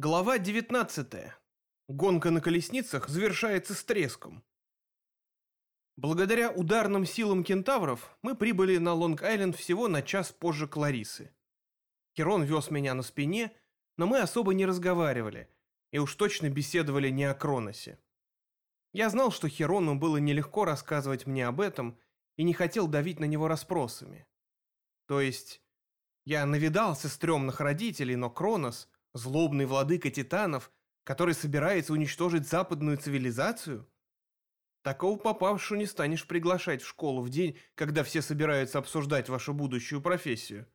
Глава 19. Гонка на колесницах завершается с треском. Благодаря ударным силам кентавров мы прибыли на Лонг-Айленд всего на час позже Кларисы. Херон вез меня на спине, но мы особо не разговаривали и уж точно беседовали не о Кроносе. Я знал, что Херону было нелегко рассказывать мне об этом и не хотел давить на него расспросами. То есть, я навидался стрёмных родителей, но Кронос — Злобный владыка титанов, который собирается уничтожить западную цивилизацию? Такого попавшего не станешь приглашать в школу в день, когда все собираются обсуждать вашу будущую профессию.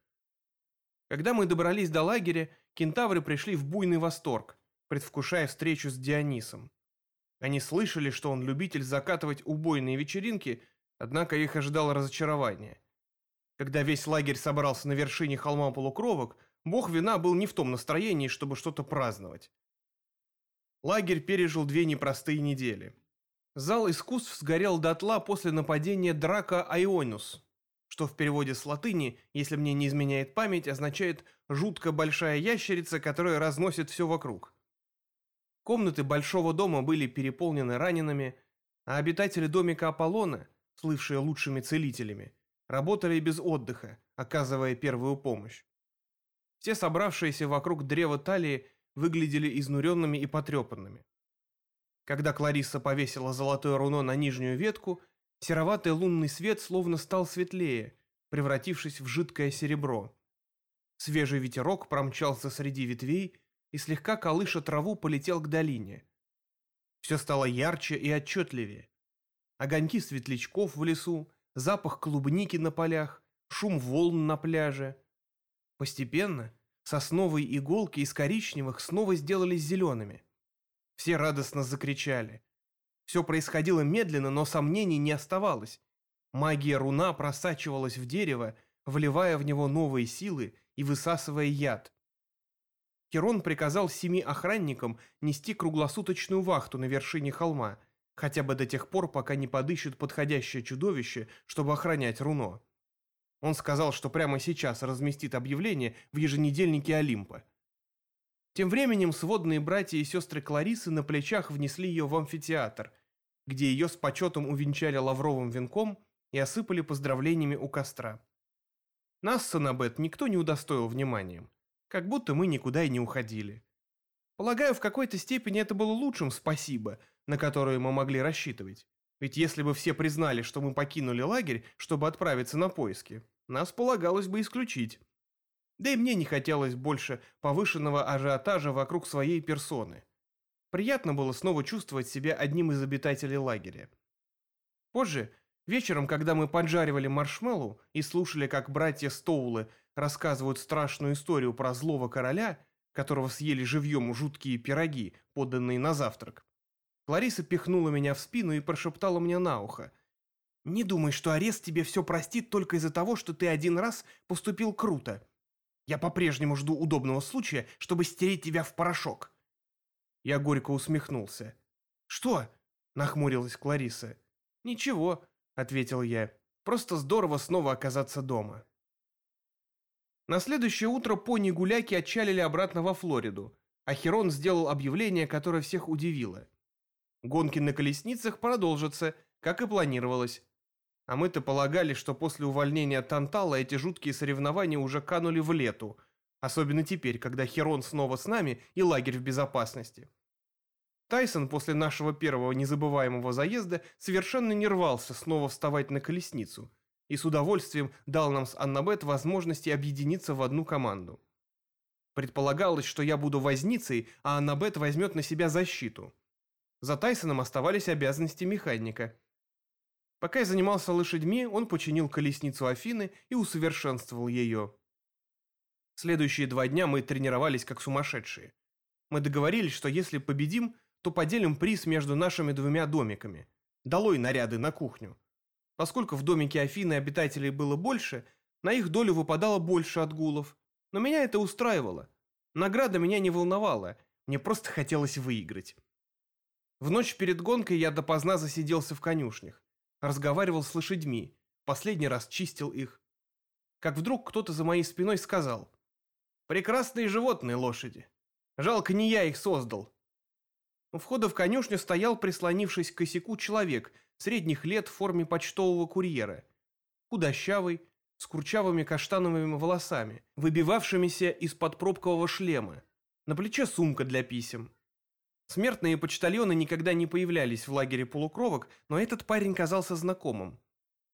Когда мы добрались до лагеря, кентавры пришли в буйный восторг, предвкушая встречу с Дионисом. Они слышали, что он любитель закатывать убойные вечеринки, однако их ожидало разочарование. Когда весь лагерь собрался на вершине холма полукровок, Бог вина был не в том настроении, чтобы что-то праздновать. Лагерь пережил две непростые недели. Зал искусств сгорел дотла после нападения Драка Айонус, что в переводе с латыни, если мне не изменяет память, означает «жутко большая ящерица, которая разносит все вокруг». Комнаты большого дома были переполнены ранеными, а обитатели домика Аполлона, слывшие лучшими целителями, работали без отдыха, оказывая первую помощь. Все собравшиеся вокруг древа талии выглядели изнуренными и потрепанными. Когда Кларисса повесила золотое руно на нижнюю ветку, сероватый лунный свет словно стал светлее, превратившись в жидкое серебро. Свежий ветерок промчался среди ветвей и слегка колыша траву полетел к долине. Все стало ярче и отчетливее. Огоньки светлячков в лесу, запах клубники на полях, шум волн на пляже — Постепенно сосновые иголки из коричневых снова сделались зелеными. Все радостно закричали. Все происходило медленно, но сомнений не оставалось. Магия руна просачивалась в дерево, вливая в него новые силы и высасывая яд. Херон приказал семи охранникам нести круглосуточную вахту на вершине холма, хотя бы до тех пор, пока не подыщут подходящее чудовище, чтобы охранять руно. Он сказал, что прямо сейчас разместит объявление в еженедельнике Олимпа. Тем временем сводные братья и сестры Кларисы на плечах внесли ее в амфитеатр, где ее с почетом увенчали лавровым венком и осыпали поздравлениями у костра. Нас с Анабет никто не удостоил вниманием, как будто мы никуда и не уходили. Полагаю, в какой-то степени это было лучшим спасибо, на которое мы могли рассчитывать. Ведь если бы все признали, что мы покинули лагерь, чтобы отправиться на поиски, нас полагалось бы исключить. Да и мне не хотелось больше повышенного ажиотажа вокруг своей персоны. Приятно было снова чувствовать себя одним из обитателей лагеря. Позже, вечером, когда мы поджаривали маршмеллоу и слушали, как братья Стоулы рассказывают страшную историю про злого короля, которого съели живьем жуткие пироги, поданные на завтрак, Клариса пихнула меня в спину и прошептала мне на ухо – не думай, что арест тебе все простит только из-за того, что ты один раз поступил круто. Я по-прежнему жду удобного случая, чтобы стереть тебя в порошок». Я горько усмехнулся. «Что?» – нахмурилась Клариса. «Ничего», – ответил я. «Просто здорово снова оказаться дома». На следующее утро пони-гуляки отчалили обратно во Флориду, а Херон сделал объявление, которое всех удивило. Гонки на колесницах продолжатся, как и планировалось, а мы-то полагали, что после увольнения Тантала эти жуткие соревнования уже канули в лету, особенно теперь, когда Херон снова с нами и лагерь в безопасности. Тайсон после нашего первого незабываемого заезда совершенно не рвался снова вставать на колесницу и с удовольствием дал нам с Аннабет возможности объединиться в одну команду. Предполагалось, что я буду возницей, а Аннабет возьмет на себя защиту. За Тайсоном оставались обязанности механика – Пока я занимался лошадьми, он починил колесницу Афины и усовершенствовал ее. Следующие два дня мы тренировались как сумасшедшие. Мы договорились, что если победим, то поделим приз между нашими двумя домиками. Долой наряды на кухню. Поскольку в домике Афины обитателей было больше, на их долю выпадало больше отгулов. Но меня это устраивало. Награда меня не волновала, мне просто хотелось выиграть. В ночь перед гонкой я допоздна засиделся в конюшнях разговаривал с лошадьми, последний раз чистил их. Как вдруг кто-то за моей спиной сказал «Прекрасные животные лошади». Жалко, не я их создал. У входа в конюшню стоял, прислонившись к косяку, человек средних лет в форме почтового курьера. Худощавый, с курчавыми каштановыми волосами, выбивавшимися из-под пробкового шлема. На плече сумка для писем. Смертные почтальоны никогда не появлялись в лагере полукровок, но этот парень казался знакомым.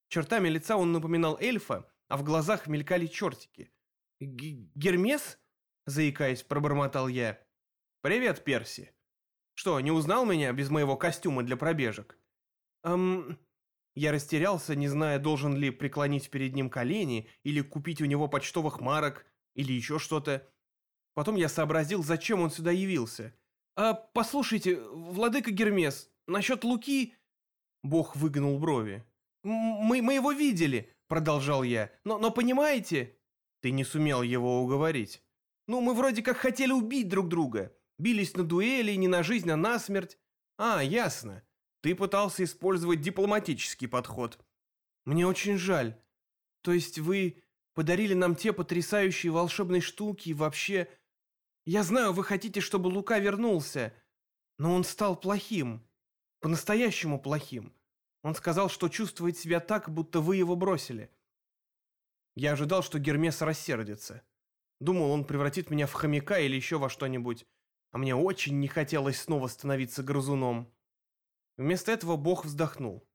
Чертами лица он напоминал эльфа, а в глазах мелькали чертики. «Гермес?» – заикаясь, пробормотал я. «Привет, Перси. Что, не узнал меня без моего костюма для пробежек?» «Эм...» Я растерялся, не зная, должен ли преклонить перед ним колени или купить у него почтовых марок или еще что-то. Потом я сообразил, зачем он сюда явился. «А, послушайте, владыка Гермес, насчет Луки...» Бог выгнул брови. «Мы, мы его видели», — продолжал я. «Но, но понимаете...» «Ты не сумел его уговорить». «Ну, мы вроде как хотели убить друг друга. Бились на дуэли, не на жизнь, а на смерть». «А, ясно. Ты пытался использовать дипломатический подход. Мне очень жаль. То есть вы подарили нам те потрясающие волшебные штуки и вообще... Я знаю, вы хотите, чтобы Лука вернулся, но он стал плохим. По-настоящему плохим. Он сказал, что чувствует себя так, будто вы его бросили. Я ожидал, что Гермес рассердится. Думал, он превратит меня в хомяка или еще во что-нибудь, а мне очень не хотелось снова становиться грызуном. Вместо этого Бог вздохнул.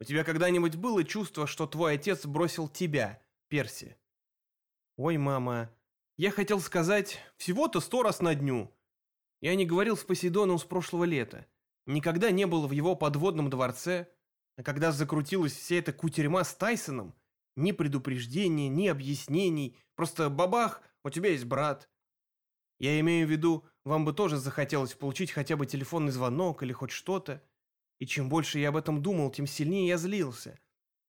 «У тебя когда-нибудь было чувство, что твой отец бросил тебя, Перси?» «Ой, мама, я хотел сказать, всего-то сто раз на дню. Я не говорил с Посейдоном с прошлого лета. Никогда не был в его подводном дворце, а когда закрутилась вся эта кутерьма с Тайсоном, ни предупреждений, ни объяснений, просто бабах, у тебя есть брат. Я имею в виду, вам бы тоже захотелось получить хотя бы телефонный звонок или хоть что-то. И чем больше я об этом думал, тем сильнее я злился.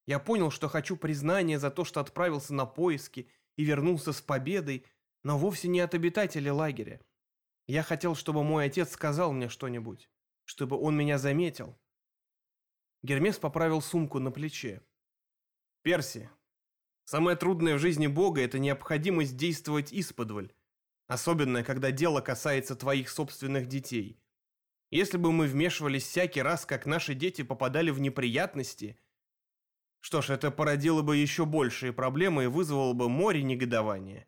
Я понял, что хочу признания за то, что отправился на поиски и вернулся с победой, но вовсе не от обитателей лагеря. Я хотел, чтобы мой отец сказал мне что-нибудь, чтобы он меня заметил. Гермес поправил сумку на плече. «Перси, самое трудное в жизни Бога – это необходимость действовать исподволь, особенно когда дело касается твоих собственных детей. Если бы мы вмешивались всякий раз, как наши дети попадали в неприятности, что ж, это породило бы еще большие проблемы и вызвало бы море негодования.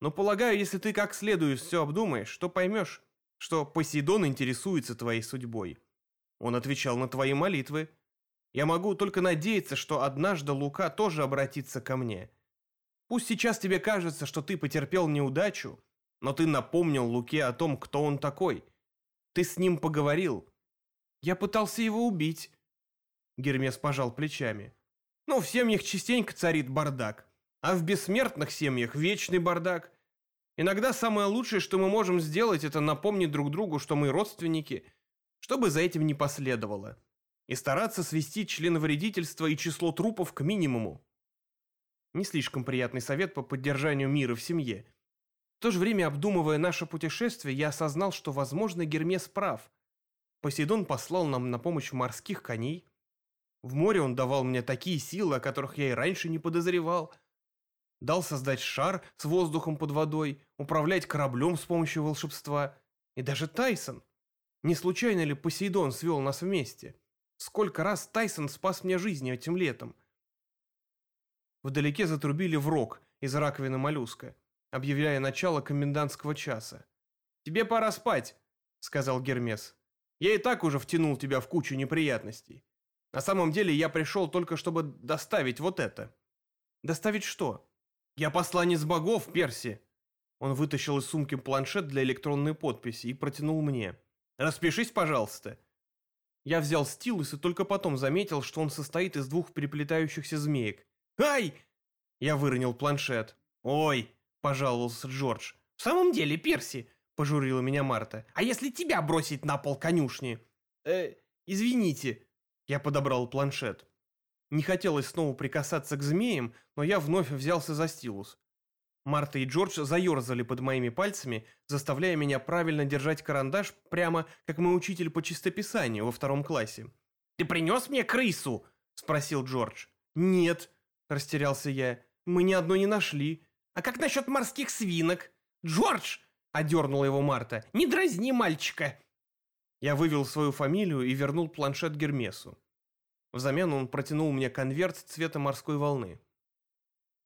Но полагаю, если ты как следует все обдумаешь, то поймешь, что Посейдон интересуется твоей судьбой. Он отвечал на твои молитвы. Я могу только надеяться, что однажды Лука тоже обратится ко мне. Пусть сейчас тебе кажется, что ты потерпел неудачу, но ты напомнил Луке о том, кто он такой – ты с ним поговорил?» «Я пытался его убить». Гермес пожал плечами. «Ну, в семьях частенько царит бардак, а в бессмертных семьях вечный бардак. Иногда самое лучшее, что мы можем сделать, это напомнить друг другу, что мы родственники, чтобы за этим не последовало, и стараться свести членовредительство и число трупов к минимуму. Не слишком приятный совет по поддержанию мира в семье, в то же время, обдумывая наше путешествие, я осознал, что, возможно, Гермес прав. Посейдон послал нам на помощь морских коней. В море он давал мне такие силы, о которых я и раньше не подозревал. Дал создать шар с воздухом под водой, управлять кораблем с помощью волшебства. И даже Тайсон. Не случайно ли Посейдон свел нас вместе? Сколько раз Тайсон спас мне жизнь этим летом? Вдалеке затрубили в рог из раковины моллюска объявляя начало комендантского часа. «Тебе пора спать», — сказал Гермес. «Я и так уже втянул тебя в кучу неприятностей. На самом деле я пришел только, чтобы доставить вот это». «Доставить что?» «Я посланец богов, Перси». Он вытащил из сумки планшет для электронной подписи и протянул мне. «Распишись, пожалуйста». Я взял стилус и только потом заметил, что он состоит из двух переплетающихся змеек. «Ай!» Я выронил планшет. «Ой!» пожаловался Джордж. «В самом деле, Перси», — пожурила меня Марта, «а если тебя бросить на пол конюшни?» «Э, извините», — я подобрал планшет. Не хотелось снова прикасаться к змеям, но я вновь взялся за стилус. Марта и Джордж заерзали под моими пальцами, заставляя меня правильно держать карандаш прямо, как мой учитель по чистописанию во втором классе. «Ты принес мне крысу?» — спросил Джордж. «Нет», — растерялся я, — «мы ни одной не нашли. А как насчет морских свинок? Джордж, одернула его Марта. «Не дразни мальчика!» Я вывел свою фамилию и вернул планшет Гермесу. Взамен он протянул мне конверт цвета морской волны.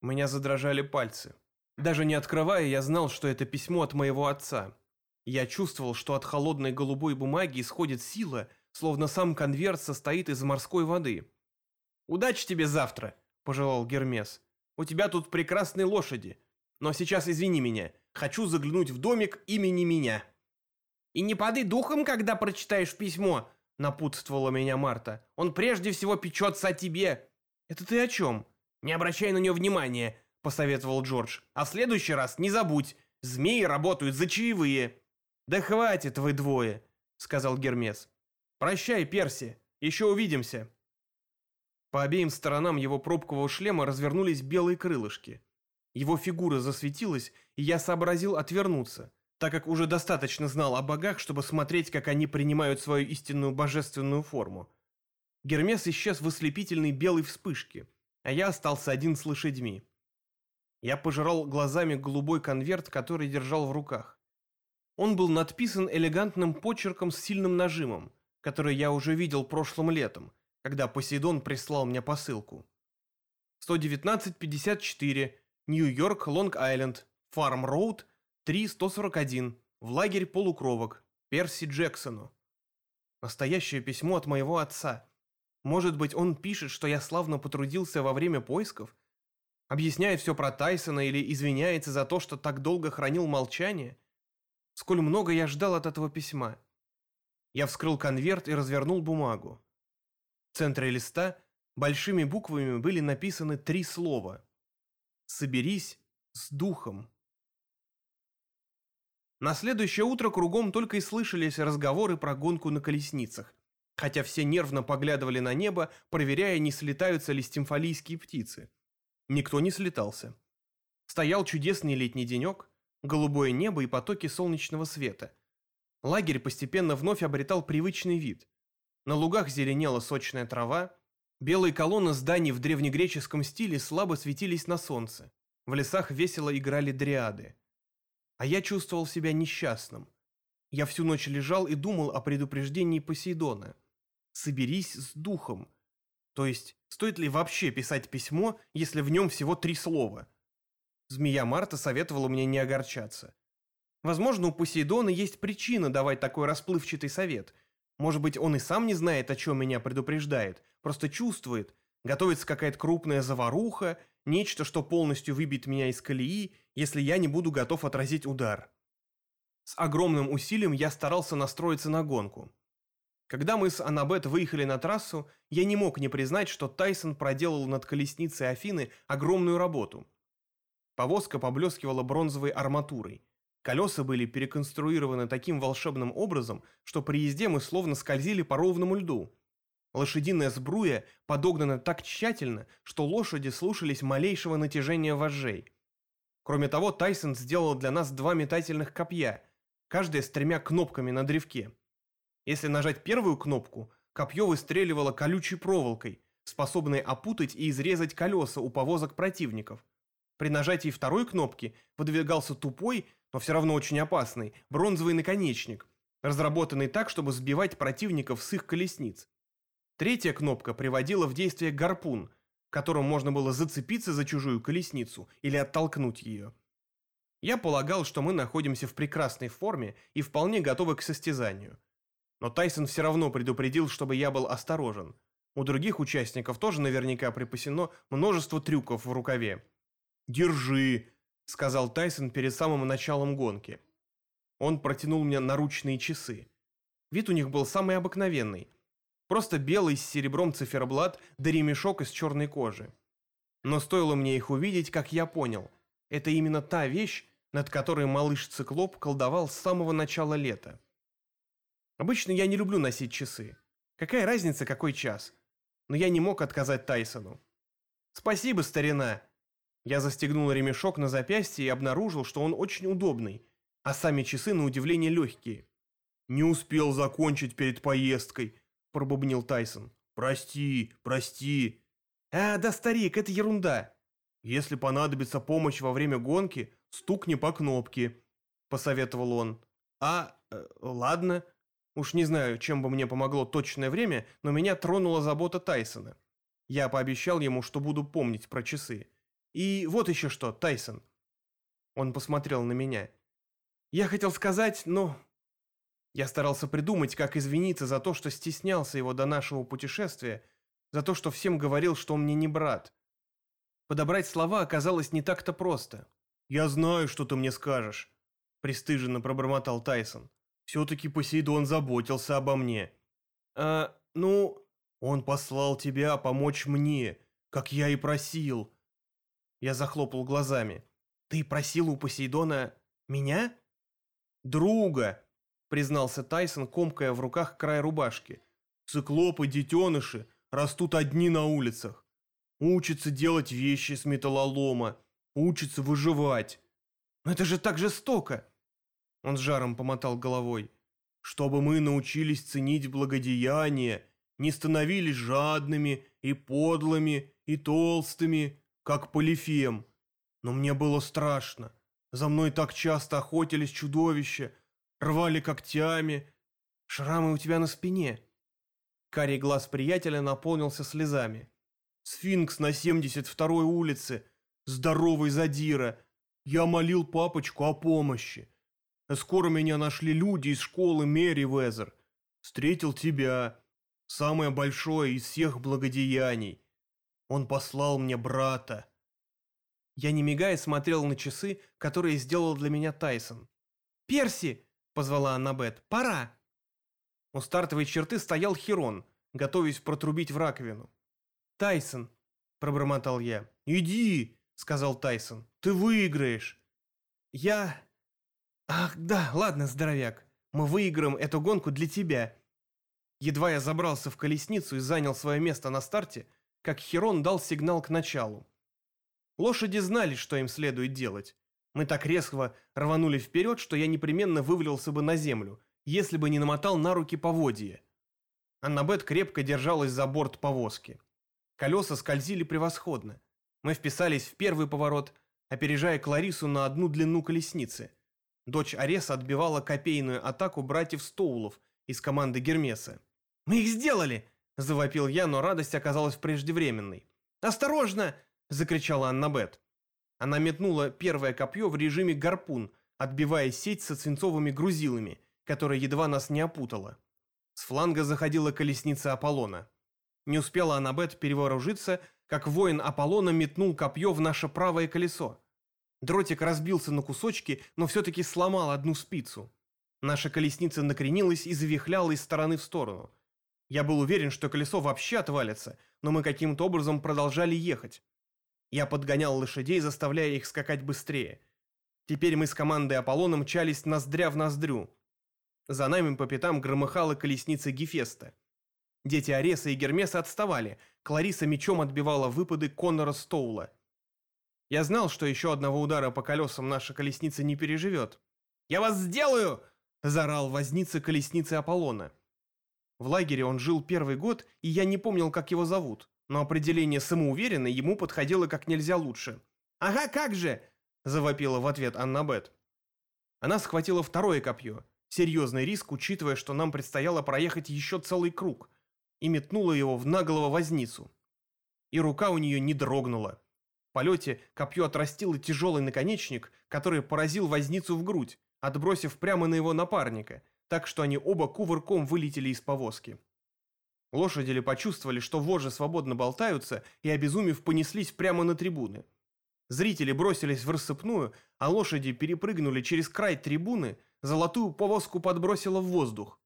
Меня задрожали пальцы. Даже не открывая, я знал, что это письмо от моего отца. Я чувствовал, что от холодной голубой бумаги исходит сила, словно сам конверт состоит из морской воды. «Удачи тебе завтра!» – пожелал Гермес. «У тебя тут прекрасные лошади. Но сейчас извини меня, хочу заглянуть в домик имени меня». «И не поды духом, когда прочитаешь письмо», — напутствовала меня Марта. «Он прежде всего печется о тебе». «Это ты о чем?» «Не обращай на нее внимания», — посоветовал Джордж. «А в следующий раз не забудь, змеи работают за чаевые». «Да хватит вы двое», — сказал Гермес. «Прощай, Перси, еще увидимся». По обеим сторонам его пробкового шлема развернулись белые крылышки. Его фигура засветилась, и я сообразил отвернуться, так как уже достаточно знал о богах, чтобы смотреть, как они принимают свою истинную божественную форму. Гермес исчез в ослепительной белой вспышке, а я остался один с лошадьми. Я пожирал глазами голубой конверт, который держал в руках. Он был надписан элегантным почерком с сильным нажимом, который я уже видел прошлым летом, когда Посейдон прислал мне посылку. 119.54 Нью-Йорк, Лонг-Айленд, Фарм-Роуд, 3-141, в лагерь полукровок, Перси Джексону. Настоящее письмо от моего отца. Может быть, он пишет, что я славно потрудился во время поисков? Объясняет все про Тайсона или извиняется за то, что так долго хранил молчание? Сколь много я ждал от этого письма. Я вскрыл конверт и развернул бумагу. В центре листа большими буквами были написаны три слова – соберись с духом. На следующее утро кругом только и слышались разговоры про гонку на колесницах, хотя все нервно поглядывали на небо, проверяя, не слетаются ли стимфалийские птицы. Никто не слетался. Стоял чудесный летний денек, голубое небо и потоки солнечного света. Лагерь постепенно вновь обретал привычный вид. На лугах зеленела сочная трава, Белые колонны зданий в древнегреческом стиле слабо светились на солнце. В лесах весело играли дриады. А я чувствовал себя несчастным. Я всю ночь лежал и думал о предупреждении Посейдона. «Соберись с духом». То есть, стоит ли вообще писать письмо, если в нем всего три слова? Змея Марта советовала мне не огорчаться. Возможно, у Посейдона есть причина давать такой расплывчатый совет – может быть, он и сам не знает, о чем меня предупреждает, просто чувствует. Готовится какая-то крупная заваруха, нечто, что полностью выбьет меня из колеи, если я не буду готов отразить удар. С огромным усилием я старался настроиться на гонку. Когда мы с Анабет выехали на трассу, я не мог не признать, что Тайсон проделал над колесницей Афины огромную работу. Повозка поблескивала бронзовой арматурой. Колеса были переконструированы таким волшебным образом, что при езде мы словно скользили по ровному льду. Лошадиная сбруя подогнана так тщательно, что лошади слушались малейшего натяжения вожжей. Кроме того, Тайсон сделал для нас два метательных копья, каждое с тремя кнопками на древке. Если нажать первую кнопку, копье выстреливало колючей проволокой, способной опутать и изрезать колеса у повозок противников. При нажатии второй кнопки выдвигался тупой, но все равно очень опасный, бронзовый наконечник, разработанный так, чтобы сбивать противников с их колесниц. Третья кнопка приводила в действие гарпун, которым можно было зацепиться за чужую колесницу или оттолкнуть ее. Я полагал, что мы находимся в прекрасной форме и вполне готовы к состязанию. Но Тайсон все равно предупредил, чтобы я был осторожен. У других участников тоже наверняка припасено множество трюков в рукаве. «Держи!» сказал Тайсон перед самым началом гонки. Он протянул мне наручные часы. Вид у них был самый обыкновенный. Просто белый с серебром циферблат да ремешок из черной кожи. Но стоило мне их увидеть, как я понял. Это именно та вещь, над которой малыш-циклоп колдовал с самого начала лета. Обычно я не люблю носить часы. Какая разница, какой час? Но я не мог отказать Тайсону. «Спасибо, старина», я застегнул ремешок на запястье и обнаружил, что он очень удобный, а сами часы на удивление легкие. «Не успел закончить перед поездкой», – пробубнил Тайсон. «Прости, прости». «А, да, старик, это ерунда». «Если понадобится помощь во время гонки, стукни по кнопке». посоветовал он. «А, э, ладно. Уж не знаю, чем бы мне помогло точное время, но меня тронула забота Тайсона. Я пообещал ему, что буду помнить про часы. И вот еще что, Тайсон». Он посмотрел на меня. «Я хотел сказать, но я старался придумать, как извиниться за то, что стеснялся его до нашего путешествия, за то, что всем говорил, что он мне не брат. Подобрать слова оказалось не так-то просто. «Я знаю, что ты мне скажешь», – пристыженно пробормотал Тайсон. «Все-таки Посейдон заботился обо мне». «А, ну...» «Он послал тебя помочь мне, как я и просил». Я захлопал глазами. «Ты просил у Посейдона меня?» «Друга», признался Тайсон, комкая в руках край рубашки. «Циклопы-детеныши растут одни на улицах. Учатся делать вещи с металлолома, учатся выживать. Но это же так жестоко!» Он с жаром помотал головой. «Чтобы мы научились ценить благодеяние, не становились жадными и подлыми и толстыми, как Полифем. Но мне было страшно. За мной так часто охотились чудовища, рвали когтями. Шрамы у тебя на спине. Карий глаз приятеля наполнился слезами. Сфинкс на 72-й улице. Здоровый задира. Я молил папочку о помощи. Скоро меня нашли люди из школы Мэри Везер. Встретил тебя. Самое большое из всех благодеяний. Он послал мне брата. Я не мигая смотрел на часы, которые сделал для меня Тайсон. «Перси!» — позвала Аннабет. «Пора!» У стартовой черты стоял Херон, готовясь протрубить в раковину. «Тайсон!» — пробормотал я. «Иди!» — сказал Тайсон. «Ты выиграешь!» «Я...» «Ах, да, ладно, здоровяк. Мы выиграем эту гонку для тебя». Едва я забрался в колесницу и занял свое место на старте, как Херон дал сигнал к началу. Лошади знали, что им следует делать. Мы так резко рванули вперед, что я непременно вывалился бы на землю, если бы не намотал на руки поводья. Аннабет крепко держалась за борт повозки. Колеса скользили превосходно. Мы вписались в первый поворот, опережая Кларису на одну длину колесницы. Дочь Ареса отбивала копейную атаку братьев Стоулов из команды Гермеса. «Мы их сделали!» – завопил я, но радость оказалась преждевременной. «Осторожно!» – закричала Аннабет. Она метнула первое копье в режиме гарпун, отбивая сеть со свинцовыми грузилами, которая едва нас не опутала. С фланга заходила колесница Аполлона. Не успела Анабет перевооружиться, как воин Аполлона метнул копье в наше правое колесо. Дротик разбился на кусочки, но все-таки сломал одну спицу. Наша колесница накренилась и завихляла из стороны в сторону. Я был уверен, что колесо вообще отвалится, но мы каким-то образом продолжали ехать. Я подгонял лошадей, заставляя их скакать быстрее. Теперь мы с командой Аполлона мчались ноздря в ноздрю. За нами по пятам громыхала колесница Гефеста. Дети Ареса и Гермеса отставали, Клариса мечом отбивала выпады Коннора Стоула. Я знал, что еще одного удара по колесам наша колесница не переживет. «Я вас сделаю!» – заорал возница колесницы Аполлона. В лагере он жил первый год, и я не помнил, как его зовут но определение «самоуверенный» ему подходило как нельзя лучше. «Ага, как же!» – завопила в ответ Аннабет. Она схватила второе копье, серьезный риск, учитывая, что нам предстояло проехать еще целый круг, и метнула его в наглого возницу. И рука у нее не дрогнула. В полете копье отрастило тяжелый наконечник, который поразил возницу в грудь, отбросив прямо на его напарника, так что они оба кувырком вылетели из повозки. Лошади ли почувствовали, что вожжи свободно болтаются, и, обезумев, понеслись прямо на трибуны. Зрители бросились в рассыпную, а лошади перепрыгнули через край трибуны, золотую повозку подбросило в воздух.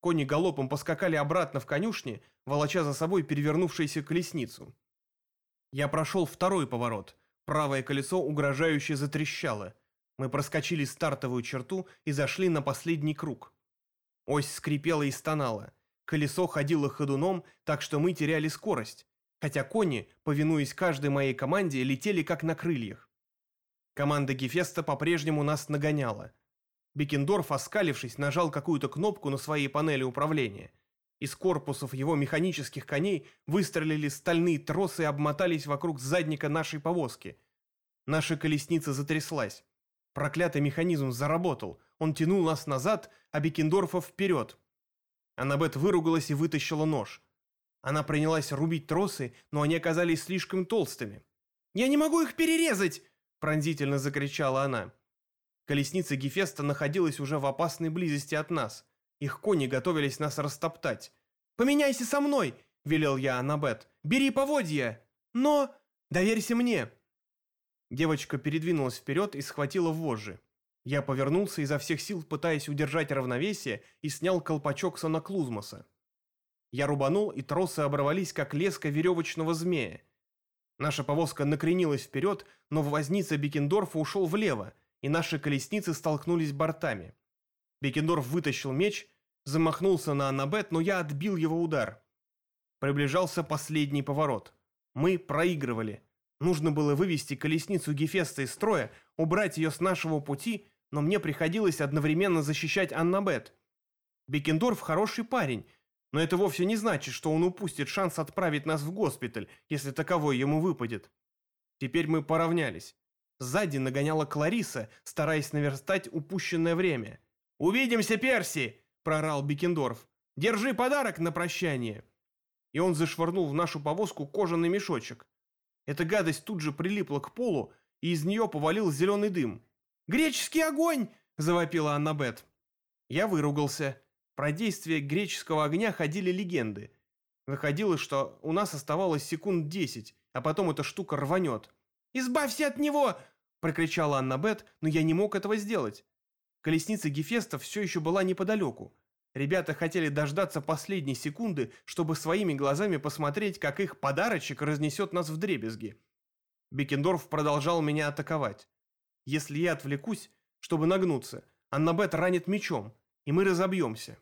Кони галопом поскакали обратно в конюшни, волоча за собой перевернувшуюся колесницу. Я прошел второй поворот. Правое колесо угрожающе затрещало. Мы проскочили стартовую черту и зашли на последний круг. Ось скрипела и стонала. Колесо ходило ходуном, так что мы теряли скорость, хотя кони, повинуясь каждой моей команде, летели как на крыльях. Команда Гефеста по-прежнему нас нагоняла. Бекендорф, оскалившись, нажал какую-то кнопку на своей панели управления. Из корпусов его механических коней выстрелили стальные тросы и обмотались вокруг задника нашей повозки. Наша колесница затряслась. Проклятый механизм заработал. Он тянул нас назад, а Бекендорфа вперед. Аннабет выругалась и вытащила нож. Она принялась рубить тросы, но они оказались слишком толстыми. «Я не могу их перерезать!» – пронзительно закричала она. Колесница Гефеста находилась уже в опасной близости от нас. Их кони готовились нас растоптать. «Поменяйся со мной!» – велел я Аннабет. «Бери поводья!» «Но...» «Доверься мне!» Девочка передвинулась вперед и схватила вожжи. Я повернулся изо всех сил, пытаясь удержать равновесие, и снял колпачок соноклузмоса. Я рубанул, и тросы оборвались, как леска веревочного змея. Наша повозка накренилась вперед, но возница Бекендорфа ушел влево, и наши колесницы столкнулись бортами. Бекендорф вытащил меч, замахнулся на Аннабет, но я отбил его удар. Приближался последний поворот. Мы проигрывали. Нужно было вывести колесницу Гефеста из строя, убрать ее с нашего пути – но мне приходилось одновременно защищать Аннабет. Бекендорф хороший парень, но это вовсе не значит, что он упустит шанс отправить нас в госпиталь, если таковой ему выпадет. Теперь мы поравнялись. Сзади нагоняла Клариса, стараясь наверстать упущенное время. «Увидимся, Перси!» – прорал Бекендорф. «Держи подарок на прощание!» И он зашвырнул в нашу повозку кожаный мешочек. Эта гадость тут же прилипла к полу, и из нее повалил зеленый дым. «Греческий огонь!» – завопила Аннабет. Я выругался. Про действие греческого огня ходили легенды. Выходило, что у нас оставалось секунд десять, а потом эта штука рванет. «Избавься от него!» – прокричала Аннабет, но я не мог этого сделать. Колесница Гефеста все еще была неподалеку. Ребята хотели дождаться последней секунды, чтобы своими глазами посмотреть, как их подарочек разнесет нас в дребезги. Бекендорф продолжал меня атаковать. Если я отвлекусь, чтобы нагнуться, Аннабет ранит мечом, и мы разобьемся.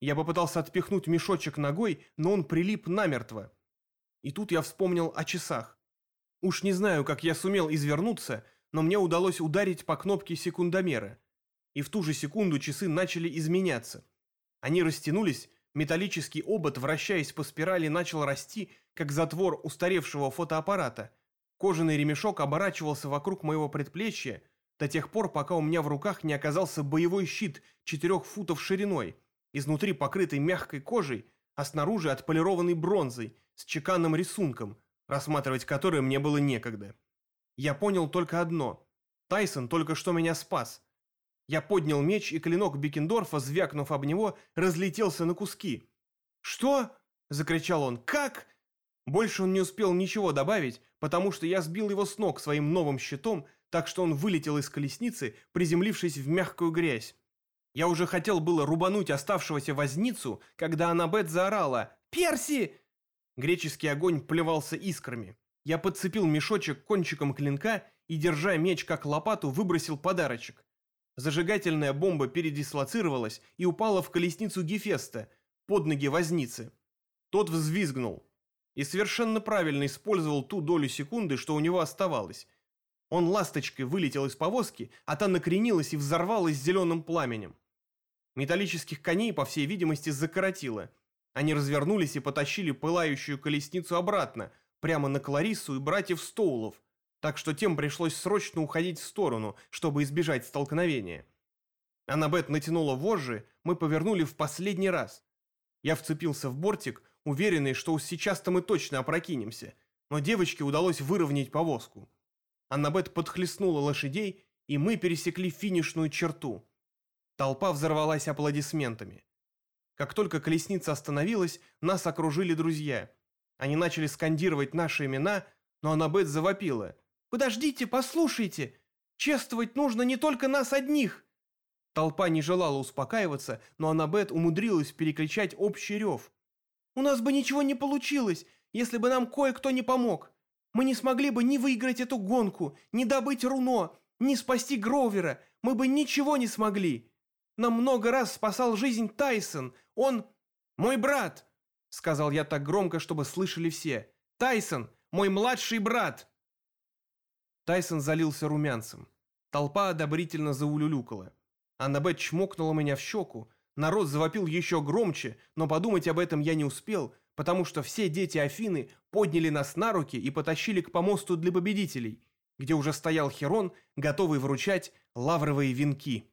Я попытался отпихнуть мешочек ногой, но он прилип намертво. И тут я вспомнил о часах. Уж не знаю, как я сумел извернуться, но мне удалось ударить по кнопке секундомера. И в ту же секунду часы начали изменяться. Они растянулись, металлический обод, вращаясь по спирали, начал расти, как затвор устаревшего фотоаппарата – Кожаный ремешок оборачивался вокруг моего предплечья до тех пор, пока у меня в руках не оказался боевой щит четырех футов шириной, изнутри покрытый мягкой кожей, а снаружи отполированной бронзой с чеканным рисунком, рассматривать который мне было некогда. Я понял только одно. Тайсон только что меня спас. Я поднял меч, и клинок Бекендорфа, звякнув об него, разлетелся на куски. «Что?» – закричал он. «Как?» Больше он не успел ничего добавить, потому что я сбил его с ног своим новым щитом, так что он вылетел из колесницы, приземлившись в мягкую грязь. Я уже хотел было рубануть оставшегося возницу, когда Аннабет заорала «Перси!». Греческий огонь плевался искрами. Я подцепил мешочек кончиком клинка и, держа меч как лопату, выбросил подарочек. Зажигательная бомба передислоцировалась и упала в колесницу Гефеста, под ноги возницы. Тот взвизгнул и совершенно правильно использовал ту долю секунды, что у него оставалось. Он ласточкой вылетел из повозки, а та накренилась и взорвалась зеленым пламенем. Металлических коней, по всей видимости, закоротило. Они развернулись и потащили пылающую колесницу обратно, прямо на Клариссу и братьев Стоулов, так что тем пришлось срочно уходить в сторону, чтобы избежать столкновения. Аннабет натянула вожжи, мы повернули в последний раз. Я вцепился в бортик, уверенный, что сейчас-то мы точно опрокинемся, но девочке удалось выровнять повозку. Аннабет подхлестнула лошадей, и мы пересекли финишную черту. Толпа взорвалась аплодисментами. Как только колесница остановилась, нас окружили друзья. Они начали скандировать наши имена, но Аннабет завопила. «Подождите, послушайте! Чествовать нужно не только нас одних!» Толпа не желала успокаиваться, но Аннабет умудрилась перекричать общий рев. У нас бы ничего не получилось, если бы нам кое-кто не помог. Мы не смогли бы ни выиграть эту гонку, ни добыть руно, ни спасти Гровера. Мы бы ничего не смогли. Нам много раз спасал жизнь Тайсон. Он... Мой брат!» Сказал я так громко, чтобы слышали все. «Тайсон! Мой младший брат!» Тайсон залился румянцем. Толпа одобрительно заулюлюкала. Аннабет чмокнула меня в щеку, Народ завопил еще громче, но подумать об этом я не успел, потому что все дети Афины подняли нас на руки и потащили к помосту для победителей, где уже стоял Херон, готовый вручать лавровые венки.